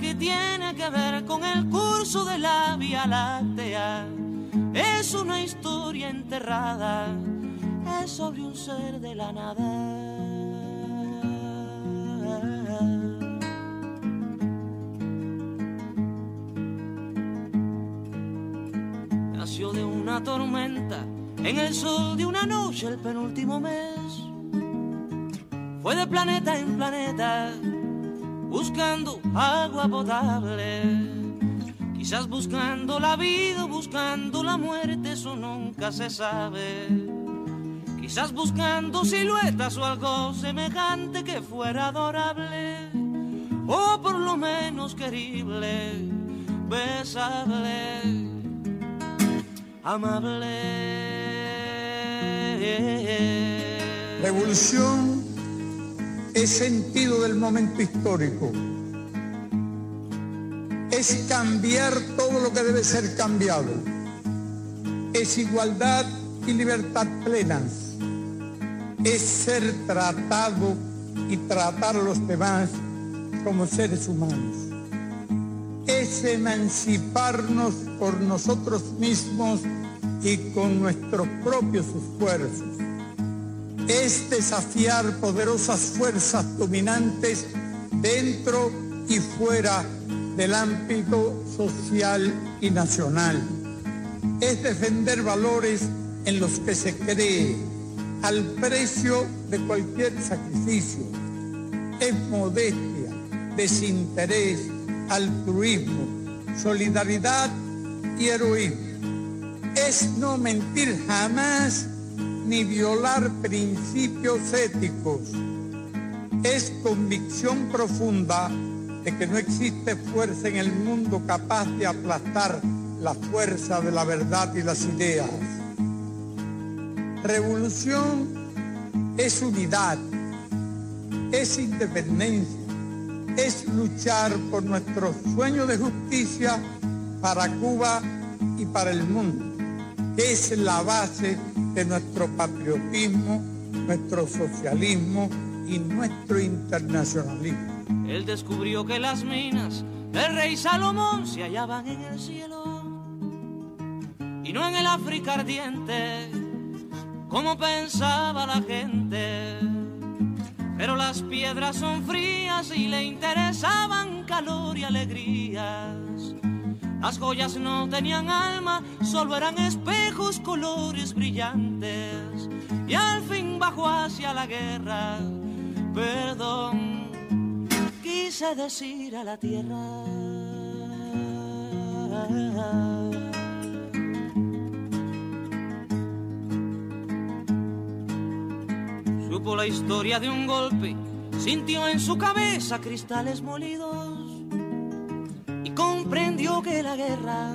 que tiene que ver con el curso de la Vía Láctea. Es una historia enterrada, es sobre un ser de la nada. tormenta en el sol de una noche el penúltimo mes. Fue de planeta en planeta buscando agua potable. Quizás buscando la vida, buscando la muerte, eso nunca se sabe. Quizás buscando siluetas o algo semejante que fuera adorable, o por lo menos querible, besable amable. Revolución es sentido del momento histórico. Es cambiar todo lo que debe ser cambiado. Es igualdad y libertad plenas. Es ser tratado y tratar a los demás como seres humanos es emanciparnos por nosotros mismos y con nuestros propios esfuerzos. Es desafiar poderosas fuerzas dominantes dentro y fuera del ámbito social y nacional. Es defender valores en los que se cree al precio de cualquier sacrificio. Es modestia, desinterés, altruismo, solidaridad y heroísmo. Es no mentir jamás ni violar principios éticos. Es convicción profunda de que no existe fuerza en el mundo capaz de aplastar la fuerza de la verdad y las ideas. Revolución es unidad, es independencia, es luchar por nuestro sueño de justicia para Cuba y para el mundo, es la base de nuestro patriotismo, nuestro socialismo y nuestro internacionalismo. Él descubrió que las minas del rey Salomón se hallaban en el cielo y no en el África ardiente, como pensaba la gente pero las piedras son frías y le interesaban calor y alegrías. Las joyas no tenían alma, solo eran espejos, colores brillantes. Y al fin bajó hacia la guerra, perdón, quise decir a la tierra. Supo la historia de un golpe, sintió en su cabeza cristales molidos que la guerra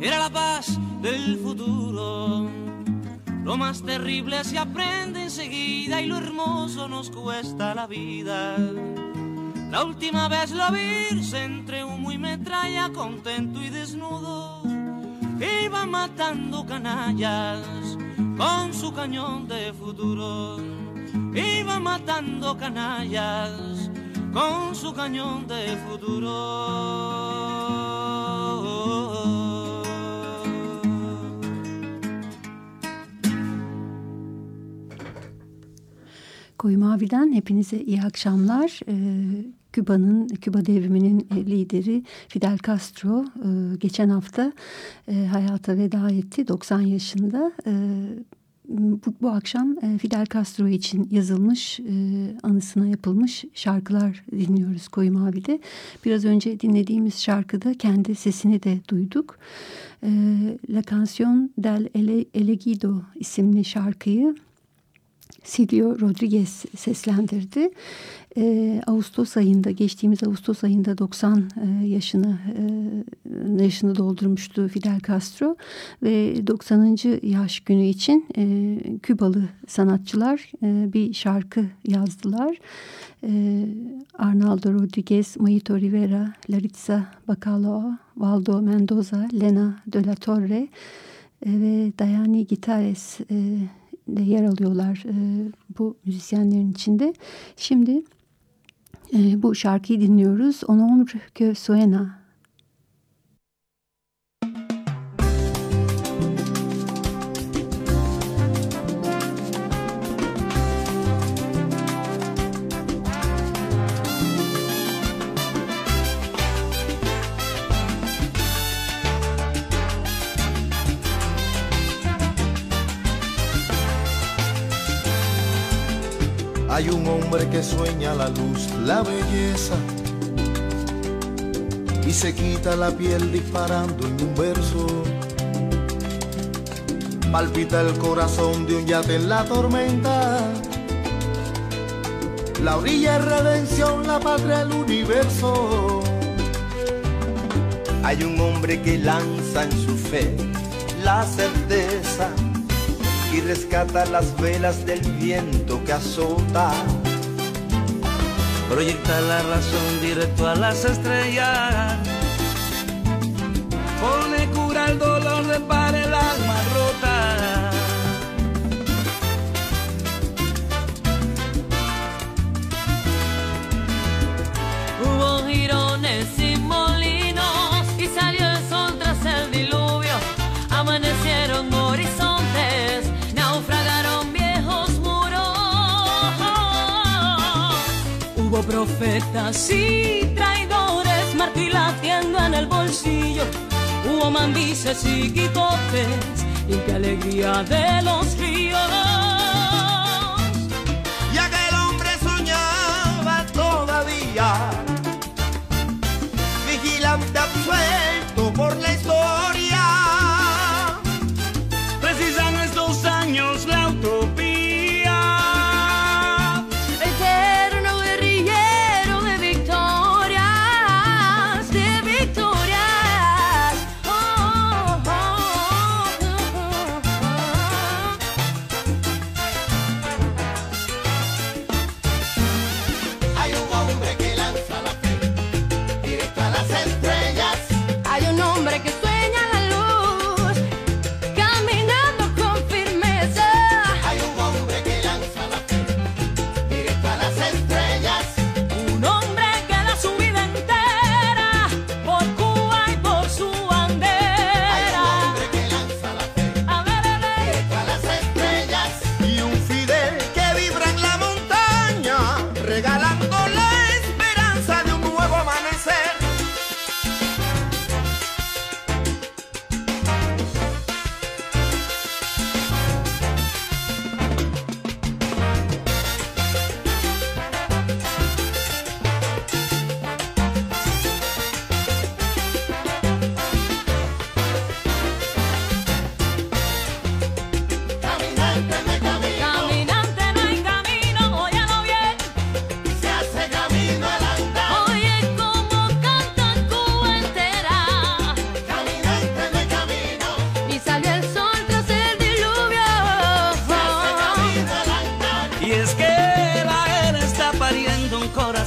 era la paz del futuro. Lo más terrible se aprende enseguida y lo hermoso nos cuesta la vida. La última vez lo vi entre humo y metralla, contento y desnudo, iba matando canallas con su cañón de futuro. Iba matando canallas con su cañón de futuro. Koyu Mavi'den hepinize iyi akşamlar. Ee, Küba'nın, Küba devriminin e, lideri Fidel Castro e, geçen hafta e, hayata veda etti 90 yaşında. E, bu, bu akşam e, Fidel Castro için yazılmış, e, anısına yapılmış şarkılar dinliyoruz Koyu Mavi'de. Biraz önce dinlediğimiz şarkıda kendi sesini de duyduk. E, La Canción del Elegido isimli şarkıyı Silvio Rodriguez seslendirdi. Ee, Ağustos ayında, geçtiğimiz Ağustos ayında 90 e, yaşını e, yaşını doldurmuştu Fidel Castro ve 90. yaş günü için e, Kübalı sanatçılar e, bir şarkı yazdılar. E, Arnaldo Rodriguez, Mayito Rivera, Laritza Bacalao, Valdo Mendoza, Lena de la Torre e, ve Dayani Gitares e, de yer alıyorlar e, bu müzisyenlerin içinde. Şimdi e, bu şarkıyı dinliyoruz. On ombre que Hay un hombre que sueña la luz, la belleza y se quita la piel disparando en un verso. Palpita el corazón de un yate en la tormenta. La orilla es redención, la patria el universo. Hay un hombre que lanza en su fe la certeza y rescata las velas del viento que azota. Proyecta la razón directo a las estrellas. Pone cura al dolor, repara el alma rota. Hubo girones y molinos y salió el sol tras el diluvio. Amanecieron profetas y traidores, martilatiendo en el bolsillo. Hubo mambises y quicotes, limpia alegría de los ríos.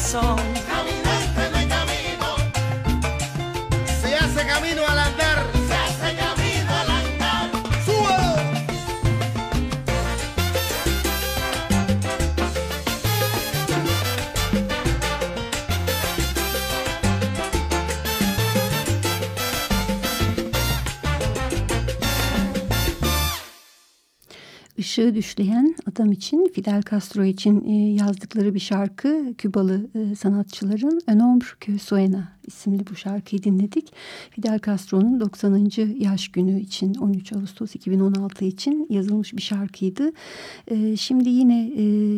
song. Işığı düşleyen adam için Fidel Castro için e, yazdıkları bir şarkı Kübalı e, sanatçıların Un Hombre que Suena isimli bu şarkıyı dinledik. Fidel Castro'nun 90. yaş günü için 13 Ağustos 2016 için yazılmış bir şarkıydı. E, şimdi yine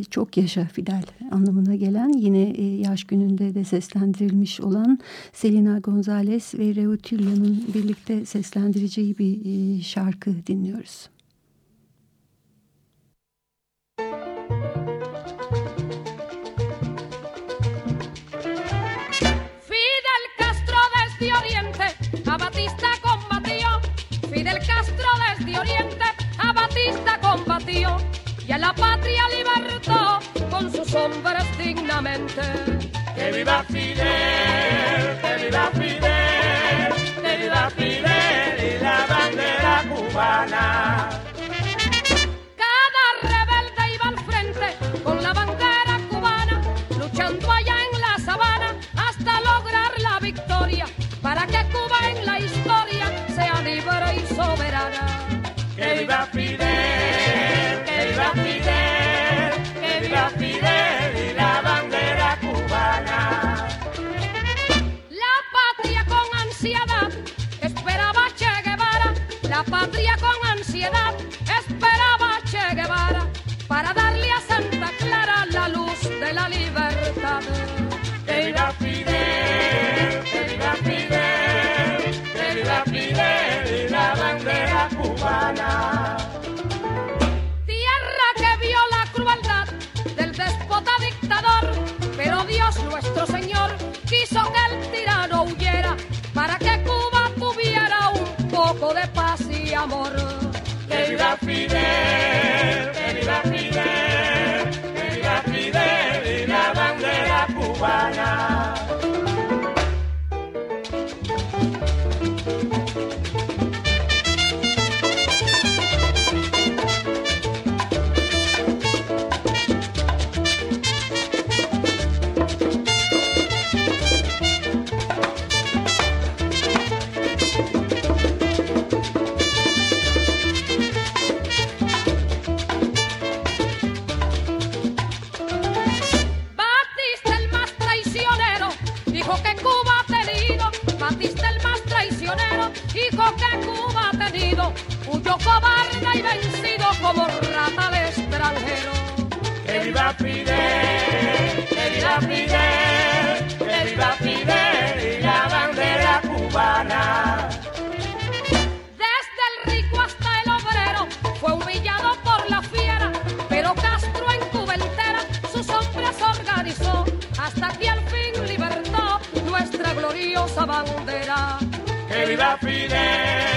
çok yaşa Fidel anlamına gelen yine yaş gününde de seslendirilmiş olan Selena Gonzalez ve Reutilio'nun birlikte seslendireceği bir şarkı dinliyoruz. Oriente a Batista combatió y a la patria libertó con sus hombres dignamente. Que viva Fidel, que viva Fidel, que viva Fidel y la bandera cubana. Gloriosa bandera. Que viva Fidel,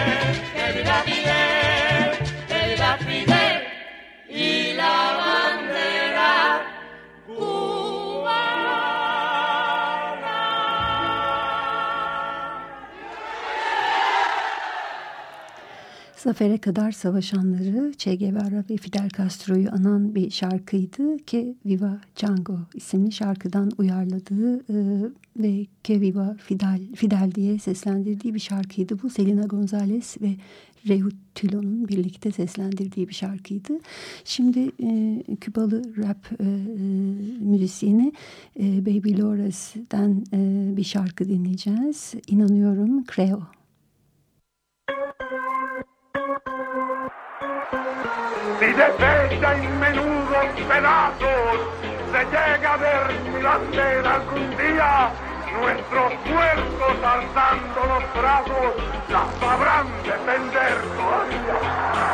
Zafere kadar savaşanları Che Guevara ve Fidel Castro'yu anan bir şarkıydı. Que Viva Django isimli şarkıdan uyarladığı e, ve Que Viva Fidel, Fidel diye seslendirdiği bir şarkıydı. Bu Selena Gonzalez ve Reutillo'nun birlikte seslendirdiği bir şarkıydı. Şimdi e, Kübalı rap e, e, müzisyeni e, Baby Lores'den e, bir şarkı dinleyeceğiz. İnanıyorum Creo. Si de bella y menudos pedazos se llega a ver mi algún día, nuestros puertos alzando los brazos la sabrán defender todavía.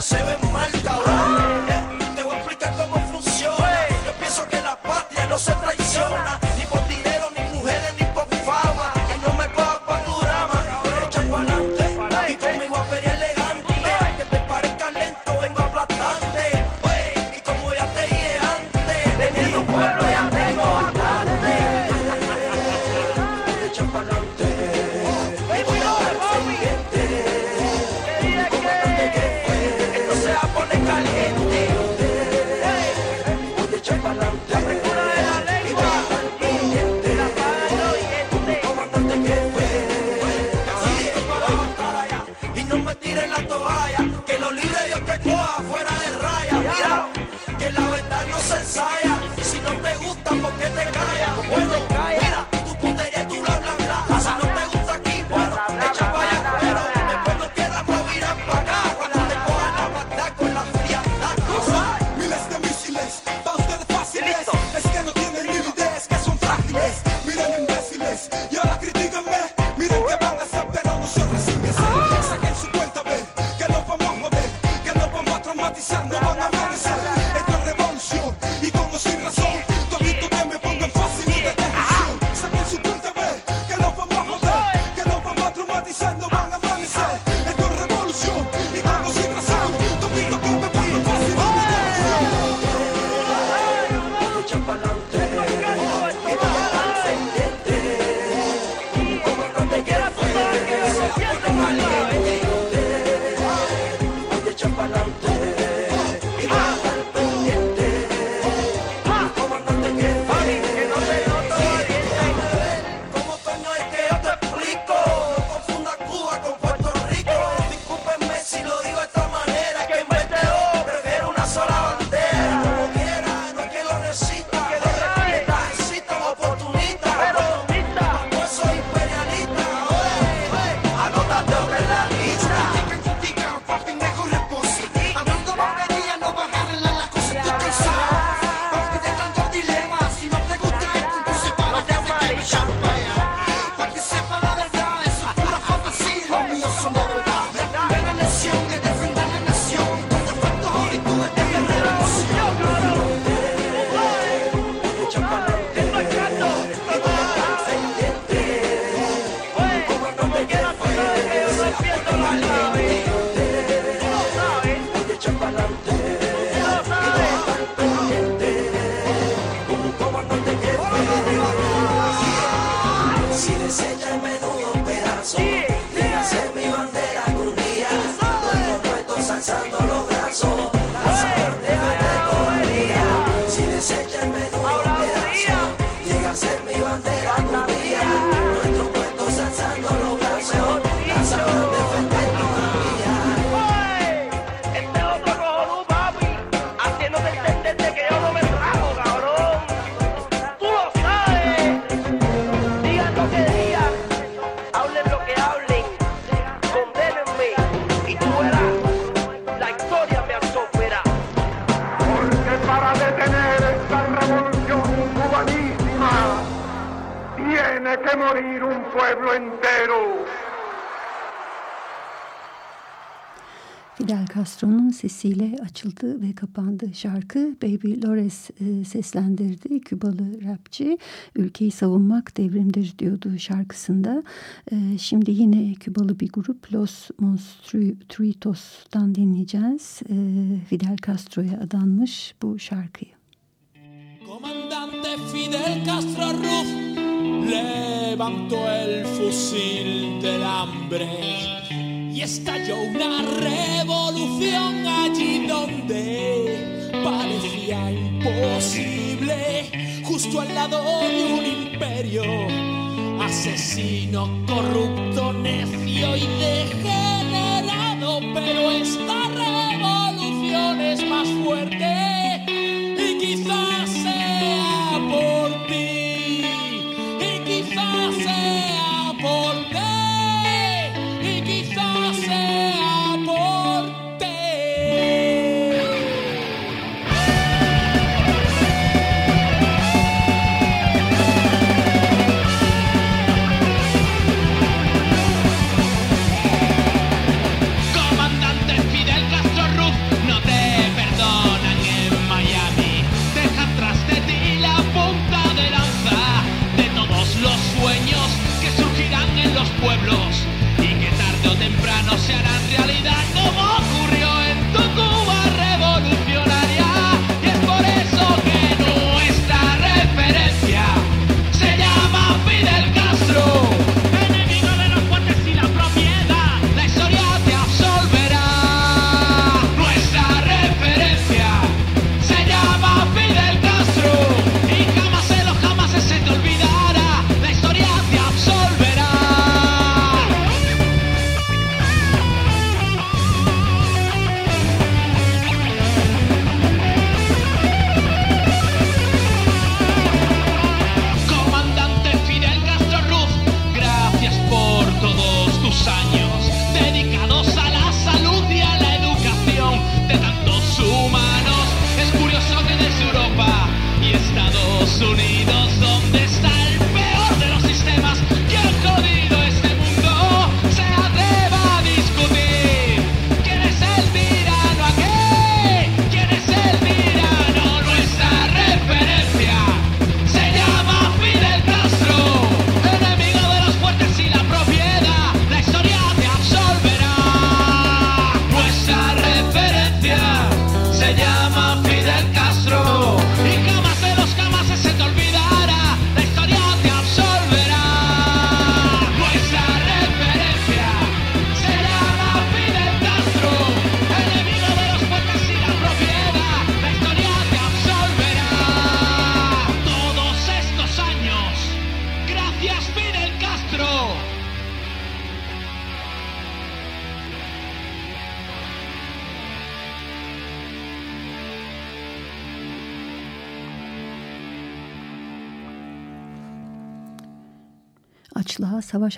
se ve Fidel Castro'nun sesiyle açıldı ve kapandı şarkı. Baby Lores e, seslendirdi. Kübalı rapçi ülkeyi savunmak devrimdir diyordu şarkısında. E, şimdi yine Kübalı bir grup Los Monstruitos'tan dinleyeceğiz. E, Fidel Castro'ya adanmış bu şarkıyı. Comandante Fidel Castro Ruf levantó el fusil del hambre y estalló una revolución allí donde parecía imposible, justo al lado de un imperio asesino, corrupto, necio y degenerado, pero esta revolución es más fuerte.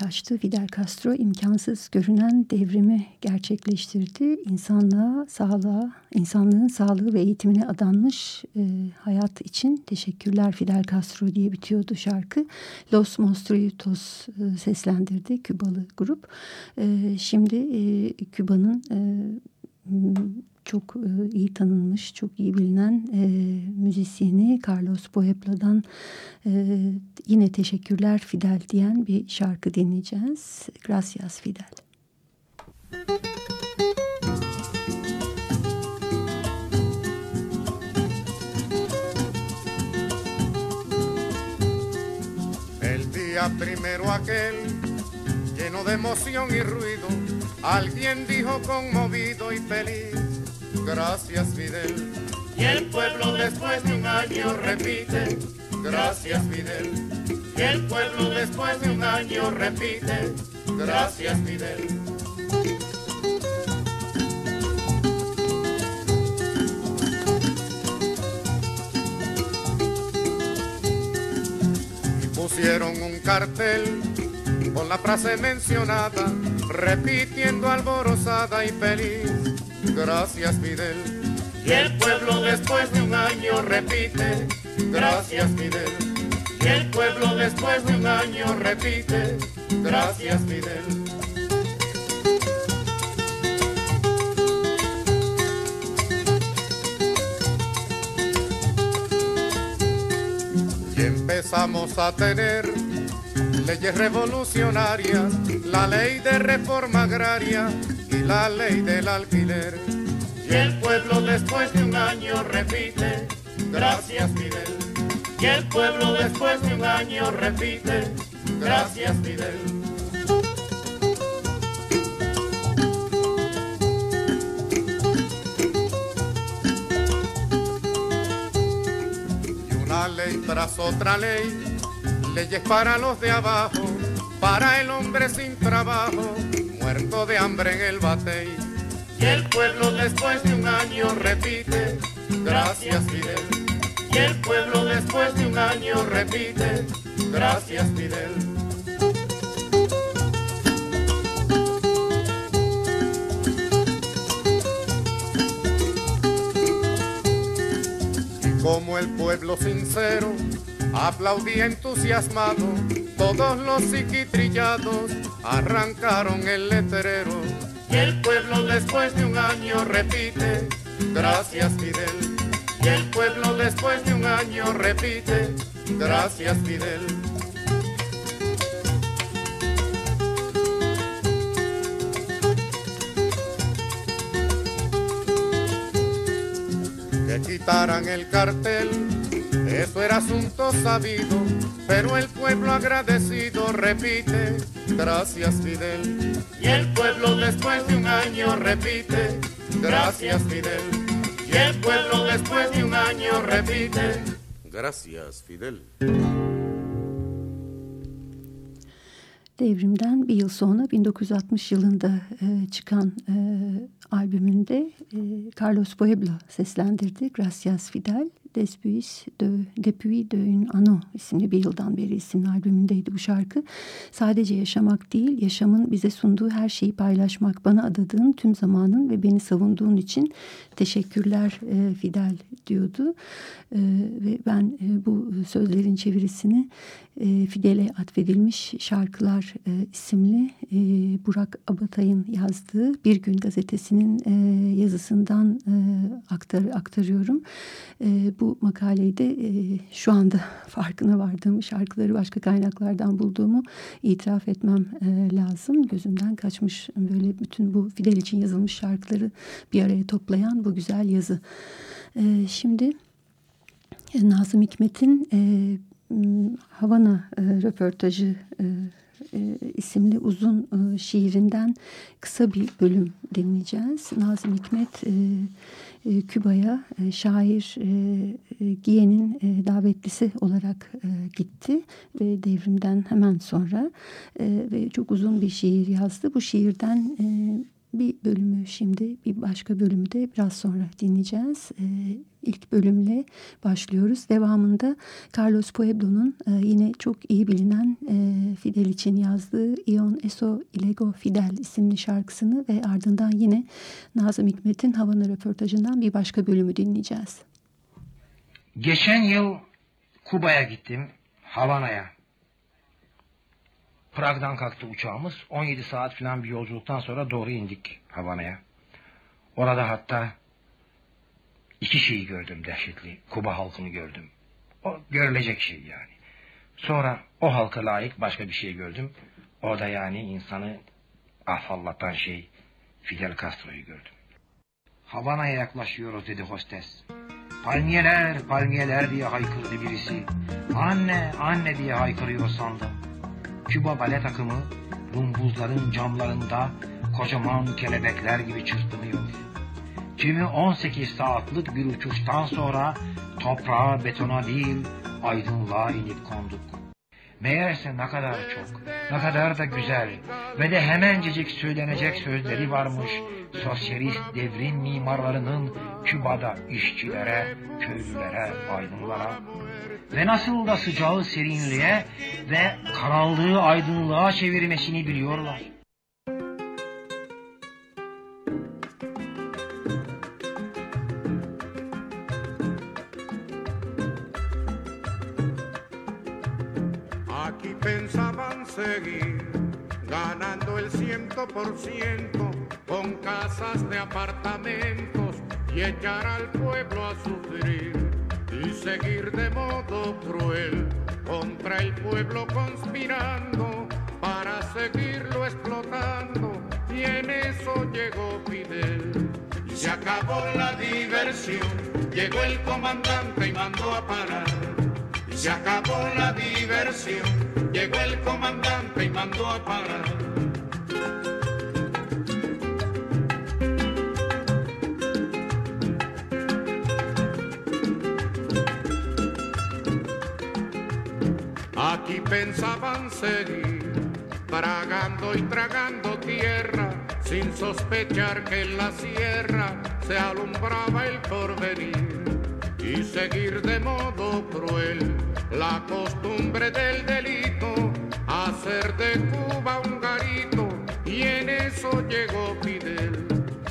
Açtı. Fidel Castro imkansız görünen devrimi gerçekleştirdi. İnsanlığa, sağlığa, insanlığın sağlığı ve eğitimine adanmış e, hayat için teşekkürler Fidel Castro diye bitiyordu şarkı. Los Monstruitos e, seslendirdi Kübalı grup. E, şimdi e, Küba'nın e, çok e, iyi tanınmış, çok iyi bilinen e, müzisyeni Carlos Puebla'dan e, yine teşekkürler Fidel diyen bir şarkı dinleyeceğiz. Gracias Fidel. El día primero aquel, lleno de emoción y ruido, alguien dijo conmovido y feliz, gracias Fidel. Y el pueblo después de un año repite, gracias Fidel. Y el pueblo después de un año repite, gracias Fidel. y pusieron un cartel con la frase mencionada, repitiendo alborozada y feliz. Gracias Fidel. Y el pueblo después de un año repite, gracias Fidel. Y el pueblo después de un año repite, gracias Fidel. y empezamos a tener leyes revolucionarias, la ley de reforma agraria la ley del alquiler. Y el pueblo después de un año repite, gracias Fidel. Y el pueblo después de un año repite, gracias Fidel. y una ley tras otra ley, leyes para los de abajo, para el hombre sin trabajo, muerto de hambre en el batey. Y el pueblo después de un año repite, gracias Fidel. Y el pueblo después de un año repite, gracias Fidel. Y como el pueblo sincero aplaudía entusiasmado, todos los psiquitrillados arrancaron el letrero. Y el pueblo después de un año repite, gracias Fidel. Y el pueblo después de un año repite, gracias Fidel. que quitaran el cartel, eso era asunto sabido, pero el pueblo agradecido repite, gracias Fidel. Y el pueblo después de un año repite, gracias Fidel. Y el pueblo después de un año repite, gracias Fidel. Devrimden bir yıl sonra 1960 yılında e, çıkan e, albümünde e, Carlos Puebla seslendirdi Gracias Fidel. Despuis de, Depuis de un Ano isimli bir yıldan beri isimli albümündeydi bu şarkı. Sadece yaşamak değil, yaşamın bize sunduğu her şeyi paylaşmak, bana adadığın tüm zamanın ve beni savunduğun için teşekkürler e, Fidel diyordu. E, ve ben e, bu sözlerin çevirisini e, Fidel'e atfedilmiş şarkılar e, isimli e, Burak Abatay'ın yazdığı Bir Gün gazetesinin e, yazısından e, aktar, aktarıyorum. E, bu makaleyi de e, şu anda farkına vardığım şarkıları başka kaynaklardan bulduğumu itiraf etmem e, lazım. Gözümden kaçmış böyle bütün bu Fidel için yazılmış şarkıları bir araya toplayan bu güzel yazı. E, şimdi Nazım Hikmet'in e, Havana e, röportajı e, isimli uzun e, şiirinden kısa bir bölüm dinleyeceğiz. Nazım Hikmet e, e, Küba'ya e, şair e, e, Giyen'in davetlisi olarak gitti ve devrimden hemen sonra ve çok uzun bir şiir yazdı. Bu şiirden bir bölümü şimdi bir başka bölümü de biraz sonra dinleyeceğiz. İlk bölümle başlıyoruz. Devamında Carlos Pueblo'nun e, yine çok iyi bilinen e, Fidel için yazdığı Ion Eso Ilego Fidel isimli şarkısını ve ardından yine Nazım Hikmet'in Havana röportajından bir başka bölümü dinleyeceğiz. Geçen yıl Kuba'ya gittim, Havana'ya. Prag'dan kalktı uçağımız. 17 saat falan bir yolculuktan sonra doğru indik Havana'ya. Orada hatta iki şeyi gördüm dehşetli. Kuba halkını gördüm. O görülecek şey yani. Sonra o halka layık başka bir şey gördüm. O da yani insanı afallatan şey Fidel Castro'yu gördüm. Havana'ya yaklaşıyoruz dedi hostes. Palmiyeler, palmiyeler diye haykırdı birisi. Anne, anne diye haykırıyor sandım. Küba bale takımı rumbuzların camlarında kocaman kelebekler gibi çırpınıyor. Kimi 18 saatlik bir uçuştan sonra toprağa betona değil aydınlığa inip konduk. Meğerse ne kadar çok, ne kadar da güzel ve de hemencecik söylenecek sözleri varmış sosyalist devrim mimarlarının Küba'da işçilere, köylülere, aydınlara ve nasıl da sıcağı serinliğe ve karanlığı aydınlığa çevirmesini biliyorlar. 5% con casas de apartamentos y echar al pueblo a sufrir y seguir de modo cruel contra el pueblo conspirando para seguirlo explotando y en eso llegó Fidel. Y se acabó la diversión, llegó el comandante y mandó a parar. Se acabó la diversión, llegó el comandante y mandó a parar. Aquí pensaban seguir, tragando y tragando tierra, sin sospechar que en la sierra se alumbraba el porvenir. Y seguir de modo cruel la costumbre del delito, hacer de Cuba un eso llegó Fidel.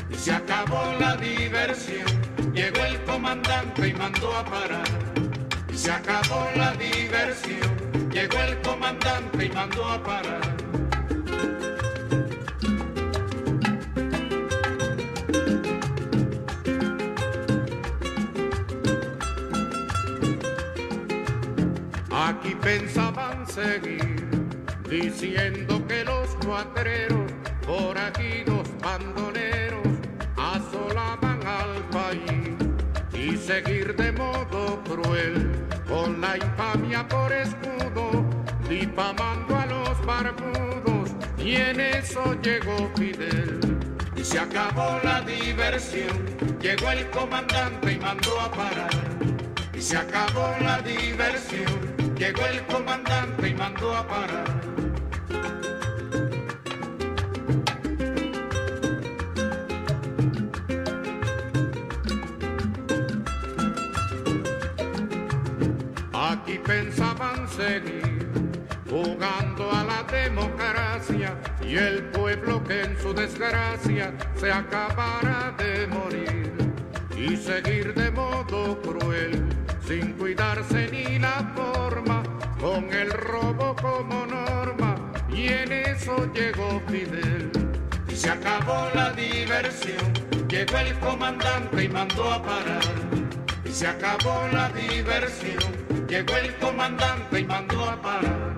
Y se acabó la diversión, llegó el comandante y mandó a parar. Se acabó la diversión, llegó el comandante y mandó a parar. Aquí pensaban seguir diciendo que los cuatreros, forajidos, bandoneros, asolaban al país y seguir de modo cruel con la infamia por escudo, difamando a los barbudos y en eso llegó Fidel. Y se acabó la diversión, llegó el comandante y mandó a parar. Y se acabó la diversión, llegó el comandante y mandó a parar. Pensaban seguir jugando a la democracia y el pueblo que en su desgracia se acabara de morir y seguir de modo cruel sin cuidarse ni la forma con el robo como norma. Y en eso llegó Fidel. Y se acabó la diversión. Llegó el comandante y mandó a parar. Y se acabó la diversión llegó el comandante y mandó a parar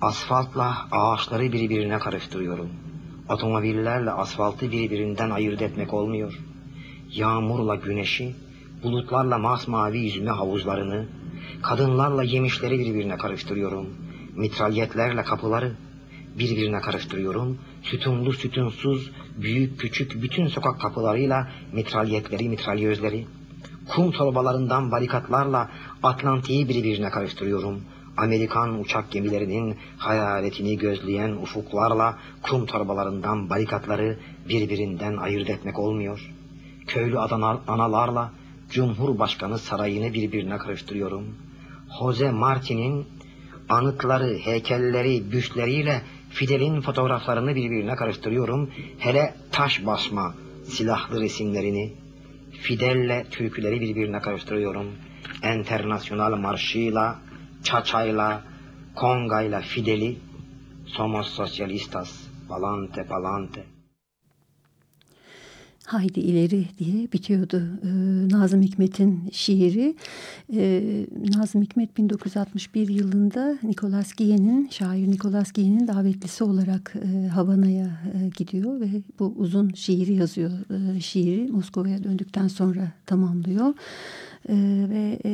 Asfaltla ağaçları birbirine karıştırıyorum. Otomobillerle asfaltı birbirinden ayırt etmek olmuyor. Yağmurla güneşi, bulutlarla masmavi yüzme havuzlarını, kadınlarla yemişleri birbirine karıştırıyorum. Mitralyetlerle kapıları birbirine karıştırıyorum. Sütunlu sütunsuz, büyük küçük bütün sokak kapılarıyla mitralyetleri, mitralyözleri, kum torbalarından barikatlarla Atlantik'i birbirine karıştırıyorum. Amerikan uçak gemilerinin hayaletini gözleyen ufuklarla kum torbalarından barikatları birbirinden ayırt etmek olmuyor. Köylü adana- analarla Cumhurbaşkanı sarayını birbirine karıştırıyorum. Jose Marti'nin anıtları, heykelleri, büstleriyle Fidel'in fotoğraflarını birbirine karıştırıyorum. Hele taş basma silahlı resimlerini. Fidel'le türküleri birbirine karıştırıyorum. Enternasyonal marşıyla, çaçayla, kongayla Fidel'i, somos socialistas, palante palante. Haydi ileri diye bitiyordu e, Nazım Hikmet'in şiiri. E, Nazım Hikmet 1961 yılında Nicolas Guillen'in, şair Nicolas Guillen'in davetlisi olarak e, Havana'ya e, gidiyor ve bu uzun şiiri yazıyor. E, şiiri Moskova'ya döndükten sonra tamamlıyor. E, ve e,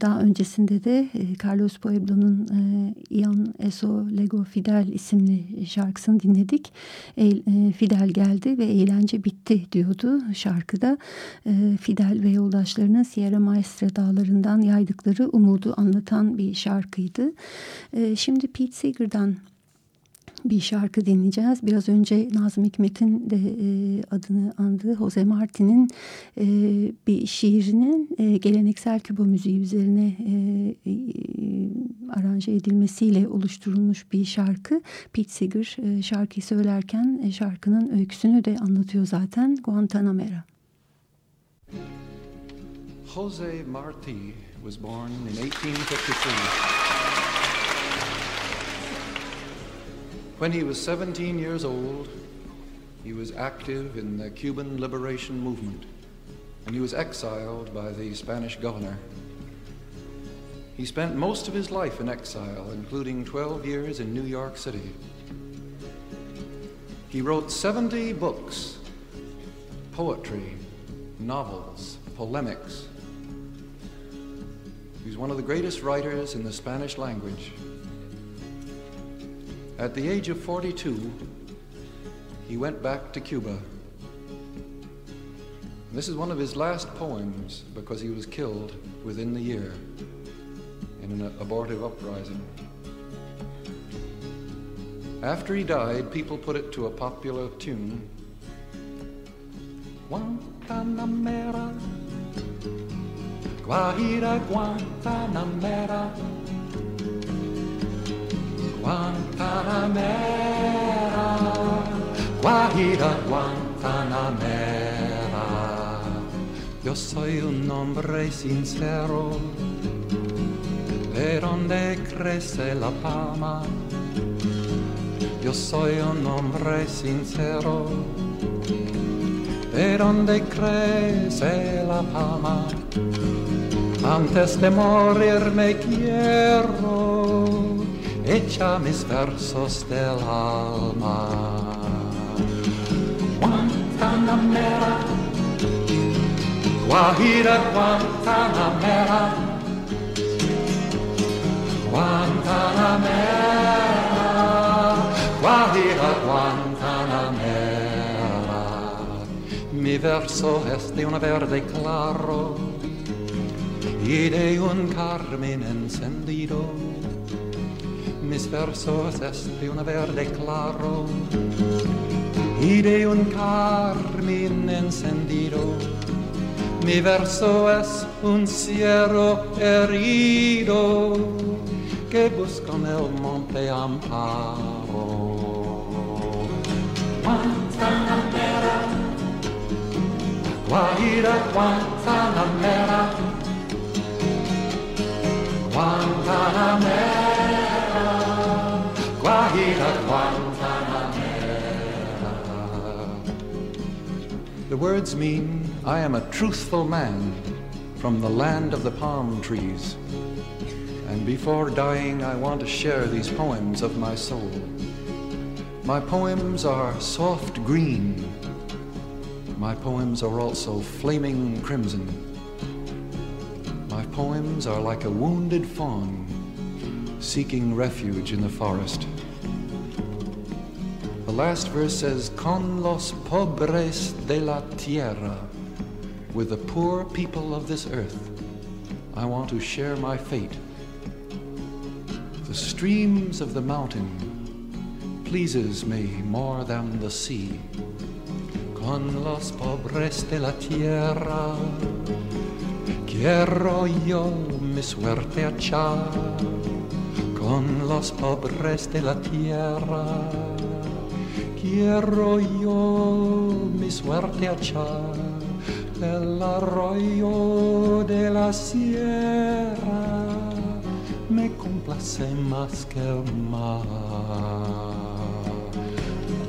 daha öncesinde de e, Carlos Pueblo'nun e, Ian Eso Lego Fidel isimli şarkısını dinledik. E, e, Fidel geldi ve eğlence bitti diyordu şarkıda. E, Fidel ve yoldaşlarının Sierra Maestra dağlarından yaydıkları umudu anlatan bir şarkıydı. E, şimdi Pete Seeger'dan bir şarkı dinleyeceğiz. Biraz önce Nazım Hikmet'in de e, adını andığı Jose Martin'in e, bir şiirinin e, geleneksel Küba müziği üzerine e, e, aranje edilmesiyle oluşturulmuş bir şarkı. Pete Seeger e, şarkıyı söylerken e, şarkının öyküsünü de anlatıyor zaten Guantanamera. Jose Marti was born in 1853. When he was 17 years old, he was active in the Cuban liberation movement, and he was exiled by the Spanish governor. He spent most of his life in exile, including 12 years in New York City. He wrote 70 books, poetry, novels, polemics. He's one of the greatest writers in the Spanish language. At the age of 42, he went back to Cuba. This is one of his last poems because he was killed within the year in an abortive uprising. After he died, people put it to a popular tune. Guantanamera, Guajira Guantanamera, Guantanamera, Guajira Guantanamera. Yo soy un hombre sincero, de donde crece la palma. Yo soy un hombre sincero, de donde crece la palma. Antes de morir me quiero echa mis versos del alma. Guantanamera, Guajira Guantanamera, Guantanamera, Guajira Guantanamera. Mi verso es de un verde claro y de un carmen encendido mis versos es de un verde claro y de un carmín encendido. Mi verso es un cielo herido que busca en el monte amparo. Guantanamera, Guajira, Guantanamera, Guantanamera. The words mean I am a truthful man from the land of the palm trees. And before dying, I want to share these poems of my soul. My poems are soft green. My poems are also flaming crimson. My poems are like a wounded fawn seeking refuge in the forest. The last verse says, Con los pobres de la tierra, with the poor people of this earth, I want to share my fate. The streams of the mountain pleases me more than the sea. Con los pobres de la tierra, quiero yo mi suerte echar. Con los pobres de la tierra, quiero yo mi suerte echar. El arroyo de la sierra me complace más que el mar.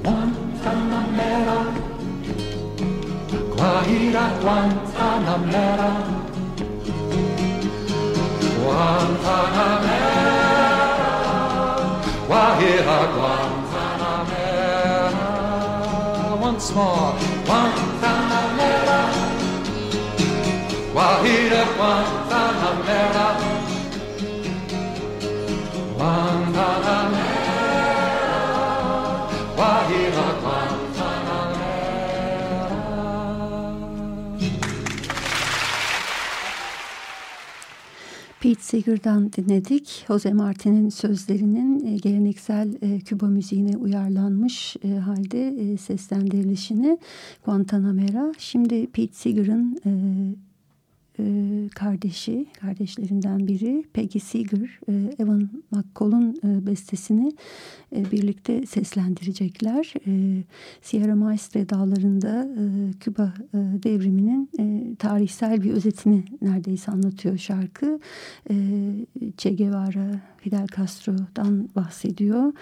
Guantanamera, Guajira, Guantanamera, Guantanamera, Guajira, Once more, Guantanamera, Guajira, Guantanamera. Seeger'dan dinledik. Jose Martin'in sözlerinin e, geleneksel e, Küba müziğine uyarlanmış e, halde seslendirilişini Guantanamera. Şimdi Pete e, kardeşi, kardeşlerinden biri Peggy Seeger, e, Evan McCall'un e, bestesini e, birlikte seslendirecekler. E, Sierra Maestre dağlarında e, Küba e, devriminin e, tarihsel bir özetini neredeyse anlatıyor şarkı. E, Che Guevara, Fidel Castro'dan bahsediyor.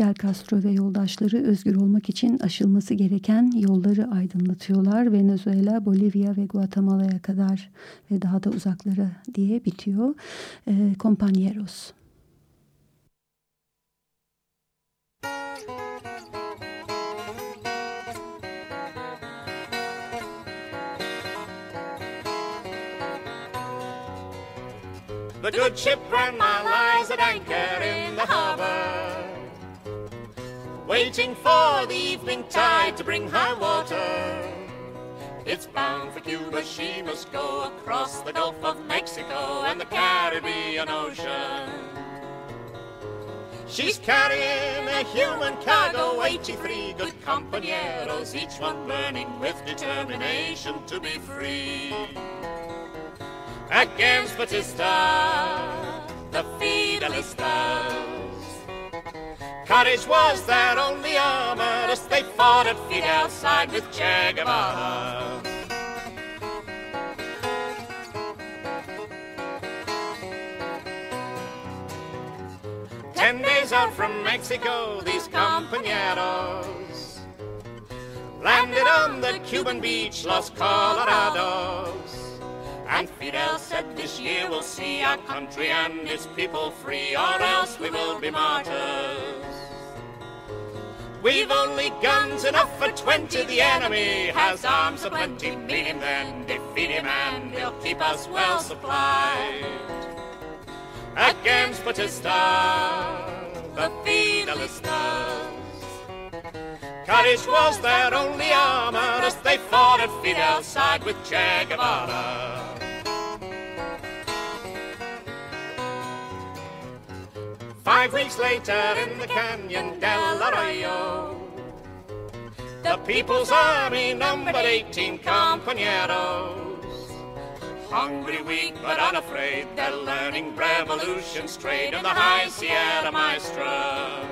Fidel Castro ve yoldaşları özgür olmak için aşılması gereken yolları aydınlatıyorlar. Venezuela, Bolivya ve Guatemala'ya kadar ve daha da uzaklara diye bitiyor. E, Compañeros. The good ship Grandma lies at anchor in the harbor, waiting for the evening tide to bring high water. It's bound for Cuba, she must go across the Gulf of Mexico and the Caribbean Ocean. She's carrying a human cargo, 83 good compañeros, each one burning with determination to be free. Against Batista, the Fidelistas. Courage was their only armor as they fought at Fidel's side with Che Guevara. Ten days out from Mexico, these compañeros landed on the Cuban beach, Los Colorados. And Fidel said this year we'll see our country and its people free, or else we will be martyrs. We've only guns enough for twenty, the enemy has arms aplenty. Meet him then, defeat him, and he'll keep us well supplied. Against Batista, the Fidelistas. Courage was their only armor as they fought at Fidel's side with Che Guevara. Five weeks later in the canyon del Arroyo, the People's Army numbered 18 compañeros. Hungry, weak, but unafraid, they're learning revolution straight in the high Sierra Maestra.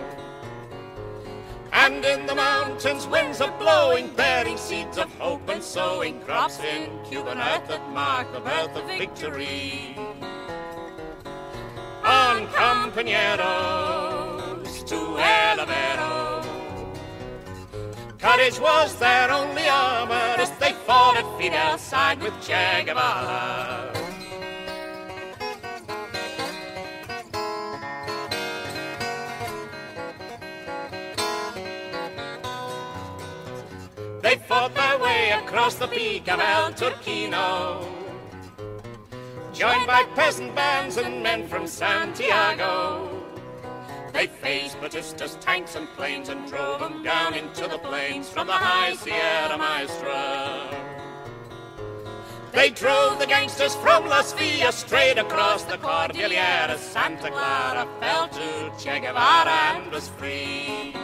And in the mountains, winds are blowing, bearing seeds of hope and sowing crops in Cuban earth that mark the birth of victory. Compañeros to El Courage was their only armor as they fought at Fidel's side with Che Guevara. They fought their way across the peak of El Turquino, joined by peasant bands and men from Santiago. They faced Batista's tanks and planes and drove them down into the plains from the high Sierra Maestra. They drove the gangsters from Las Villas straight across the Cordillera. Santa Clara fell to Che Guevara and was free.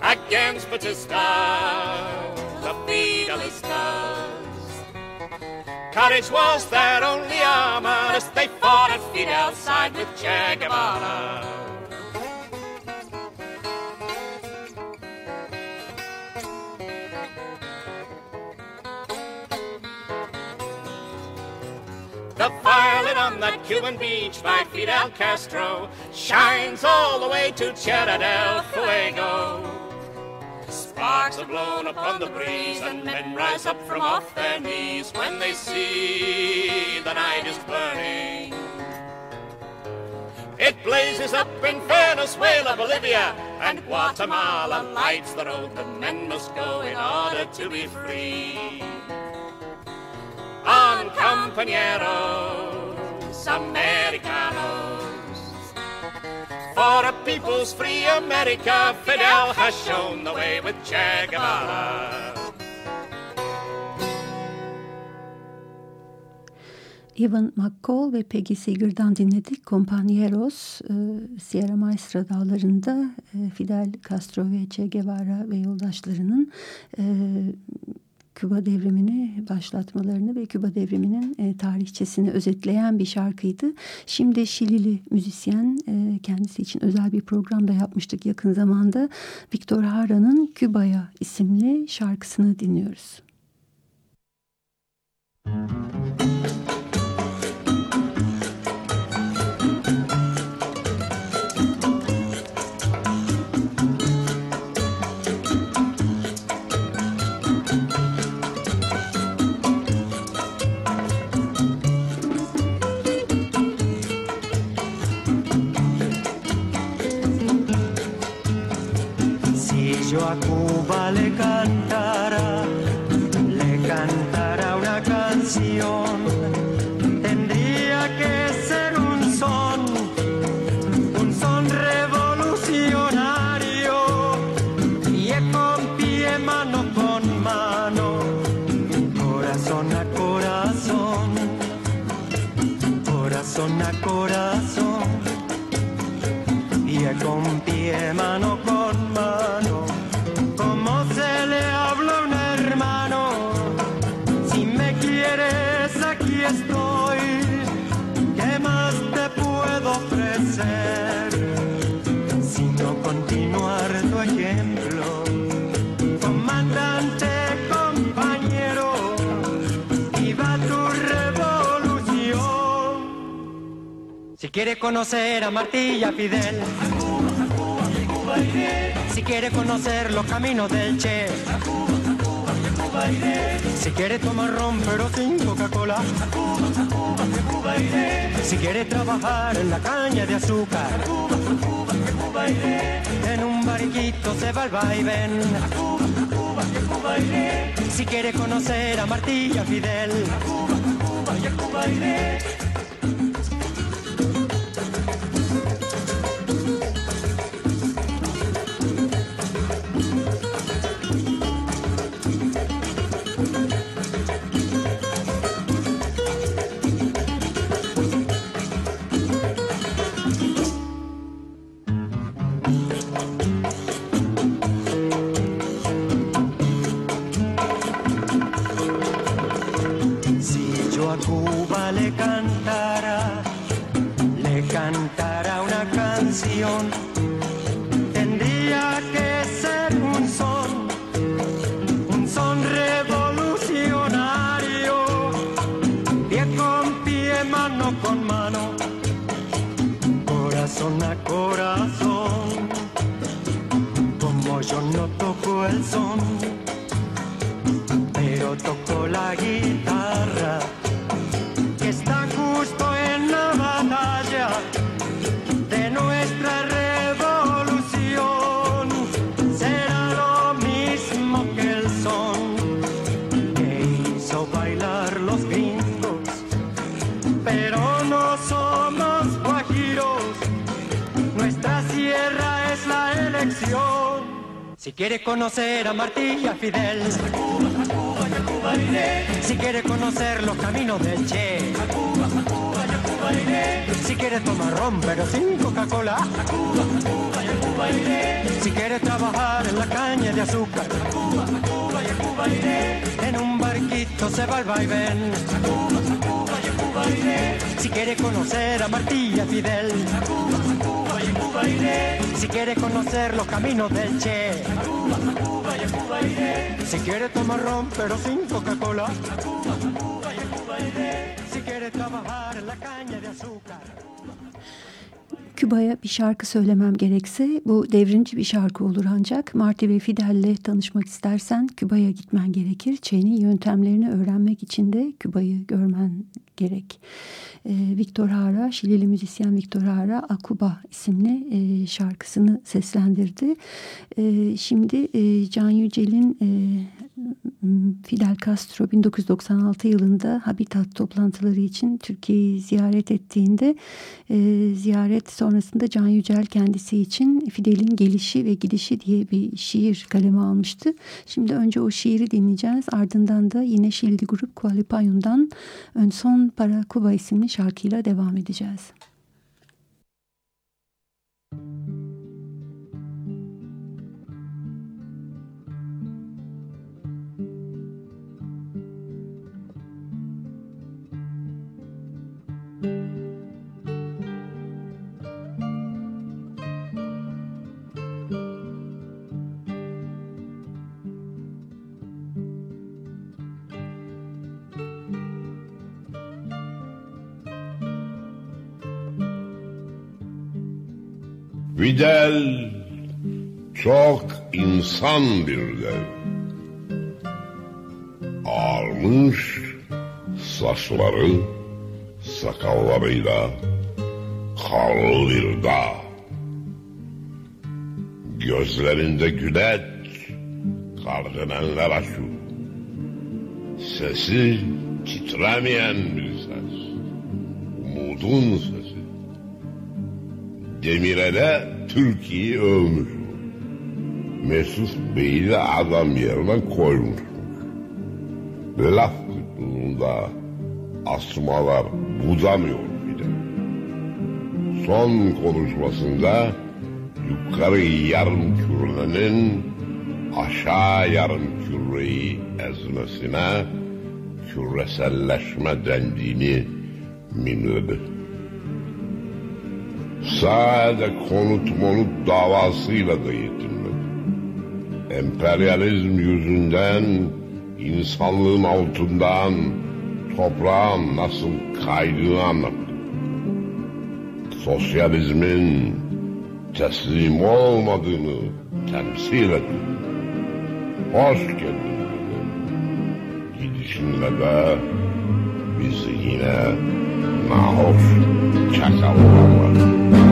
Against Batista, the Fidelistas. Courage was their only armor as they fought at Fidel's side with Che Guevara. The violet on that Cuban beach by Fidel Castro shines all the way to Tierra del Fuego. Sparks are blown upon the breeze, and men rise up from off their knees when they see the night is burning. It blazes up in Venezuela, Bolivia, and Guatemala lights the road that men must go in order to be free. On compañeros americanos. For a people's free America, Fidel has shown the way with Che Guevara. Evan McCall ve Peggy Seeger'dan dinledik. Compañeros, e, Sierra Maestra dağlarında e, Fidel Castro ve Che Guevara ve yoldaşlarının e, Küba devrimini başlatmalarını ve Küba devriminin e, tarihçesini özetleyen bir şarkıydı. Şimdi Şilili müzisyen e, kendisi için özel bir program da yapmıştık yakın zamanda. Victor Hara'nın Küba'ya isimli şarkısını dinliyoruz. Si yo a Cuba le cantara, Quiere conocer a Martilla Fidel, si quiere conocer los caminos del Che, si quiere tomar ron pero sin Coca-Cola, si quiere trabajar en la caña de azúcar, en un barquito se va al vaivén. Si quiere conocer a Martilla Fidel, Si quiere conocer a Martí y a Fidel, a Cuba, a Cuba y a Cuba iré. Si quiere conocer los caminos del Che, a Cuba, a Cuba y a Cuba iré. Si quiere tomar ron pero sin Coca-Cola, a Cuba, a Cuba y a Cuba iré. Si quiere trabajar en la caña de azúcar, a Cuba, a Cuba y a Cuba iré. En un barquito se va al vaivén, a Cuba, a Cuba y a Cuba iré. Si quiere conocer a Martí y a Fidel, a Cuba, a Cuba si quiere conocer los caminos del Che, si quiere tomar ron pero sin Coca-Cola, si quiere trabajar en la caña de azúcar. Küba'ya bir şarkı söylemem gerekse bu devrimci bir şarkı olur ancak Marty ve Fidel'le tanışmak istersen Küba'ya gitmen gerekir. Çe'nin yöntemlerini öğrenmek için de Küba'yı görmen gerek. Ee, Victor Hara, Şilili müzisyen Victor Hara Akuba isimli e, şarkısını seslendirdi. E, şimdi e, Can Yücel'in e, Fidel Castro 1996 yılında Habitat toplantıları için Türkiye'yi ziyaret ettiğinde e, ziyaret sonrasında Can Yücel kendisi için Fidel'in gelişi ve gidişi diye bir şiir kaleme almıştı. Şimdi önce o şiiri dinleyeceğiz. Ardından da yine Şilli Grup Kualipayun'dan Ön Son Para Kuba isimli şarkıyla devam edeceğiz. Fidel çok insan bir dev. Ağarmış saçları sakallarıyla karlı bir dağ. Gözlerinde güleç kardinallar aşu. Sesi titremeyen bir ses. Umudun sesi. Demirel'e Türkiye'yi övmüş. Mesut Bey'i de adam yerine koymuş. Laf kıtlığında asmalar budamıyor bile. Son konuşmasında yukarı yarım kürenin aşağı yarım küreyi ezmesine küreselleşme dendiğini mimledi. Sade konut monut davasıyla da yetinmedi. Emperyalizm yüzünden insanlığın altından toprağın nasıl kaydığını anlattı. Sosyalizmin teslim olmadığını temsil etti. Hoş geldin dedi. Gidişinle de bizi yine nahoş çakallarla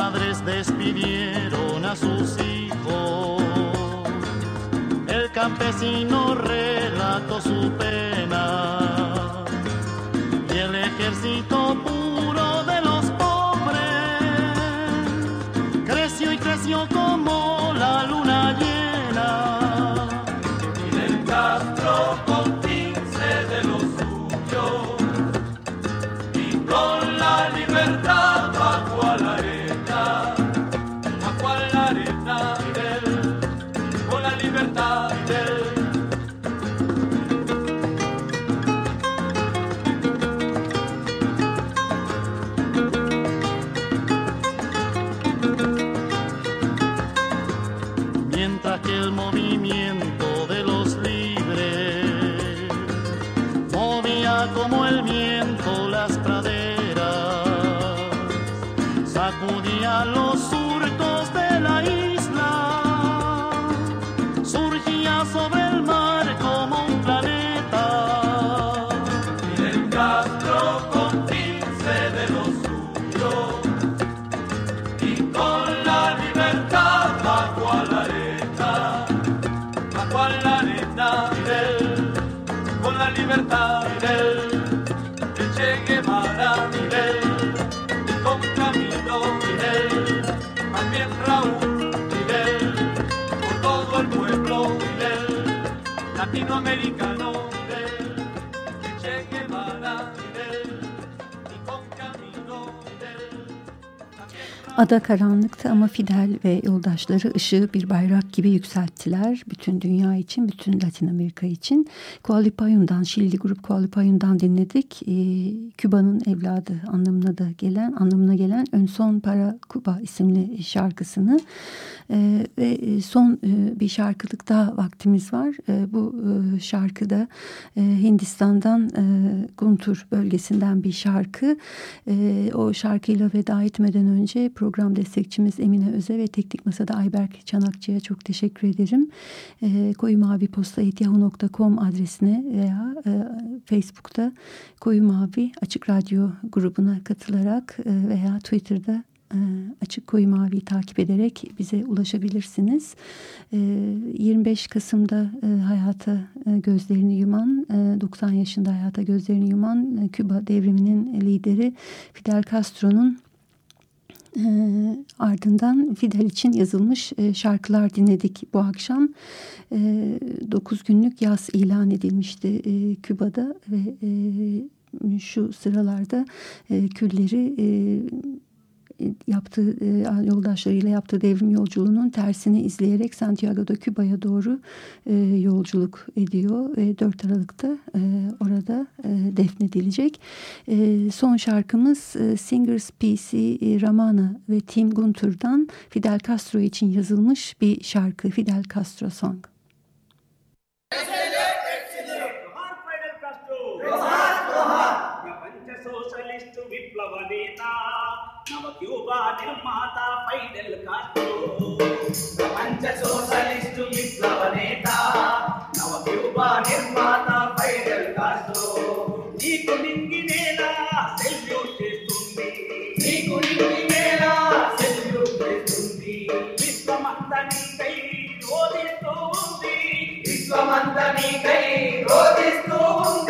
madres despidieron a sus hijos. El campesino relató su pena. Ada karanlıktı ama Fidel ve yoldaşları ışığı bir bayrak gibi yükselttiler. Bütün dünya için, bütün Latin Amerika için. Kualipayun'dan, Şili grup Kualipayun'dan dinledik. Ee, Küba'nın evladı anlamına da gelen, anlamına gelen Ön Son Para Kuba isimli şarkısını. Ee, ve son e, bir şarkılık daha vaktimiz var. Ee, bu e, şarkıda e, Hindistan'dan e, Guntur bölgesinden bir şarkı. E, o şarkıyla veda etmeden önce program destekçimiz Emine Öze ve Teknik Masa'da Ayberk Çanakçı'ya çok teşekkür ederim. E, koyu mavi posta.yahoo.com adresine veya e, Facebook'ta Koyu Mavi Açık Radyo grubuna katılarak e, veya Twitter'da e, Açık Koyu Mavi'yi takip ederek bize ulaşabilirsiniz. E, 25 Kasım'da e, hayata e, gözlerini yuman, e, 90 yaşında hayata gözlerini yuman e, Küba devriminin lideri Fidel Castro'nun e, ardından Fidel için yazılmış e, şarkılar dinledik bu akşam. E, 9 günlük yaz ilan edilmişti e, Küba'da ve e, şu sıralarda e, külleri e, yaptığı e, yoldaşlarıyla yaptığı devrim yolculuğunun tersini izleyerek Santiago'da Küba'ya doğru e, yolculuk ediyor. E, 4 Aralık'ta e, orada e, defnedilecek. E, son şarkımız e, Singers PC e, Ramana ve Tim Gunter'dan Fidel Castro için yazılmış bir şarkı Fidel Castro Song. Mesele! నవ Cuba నిర్మాత Fidel Castro ప్రపంచ సోషలిస్టు విప్లవ నేత నవ Cuba నిర్మాత Fidel Castro నీకు నింగి నేల సెల్యూట్ చేస్తుంది నీకు నింగి నేల సెల్యూట్ చేస్తుంది నీకై ఉంది నీకై ఉంది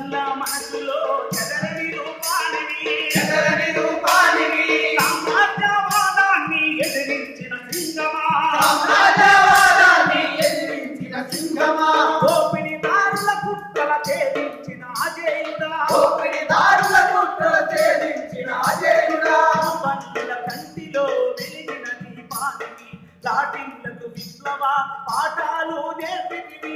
దాటిలకు విప్లవ పాఠాలు నేర్పితివి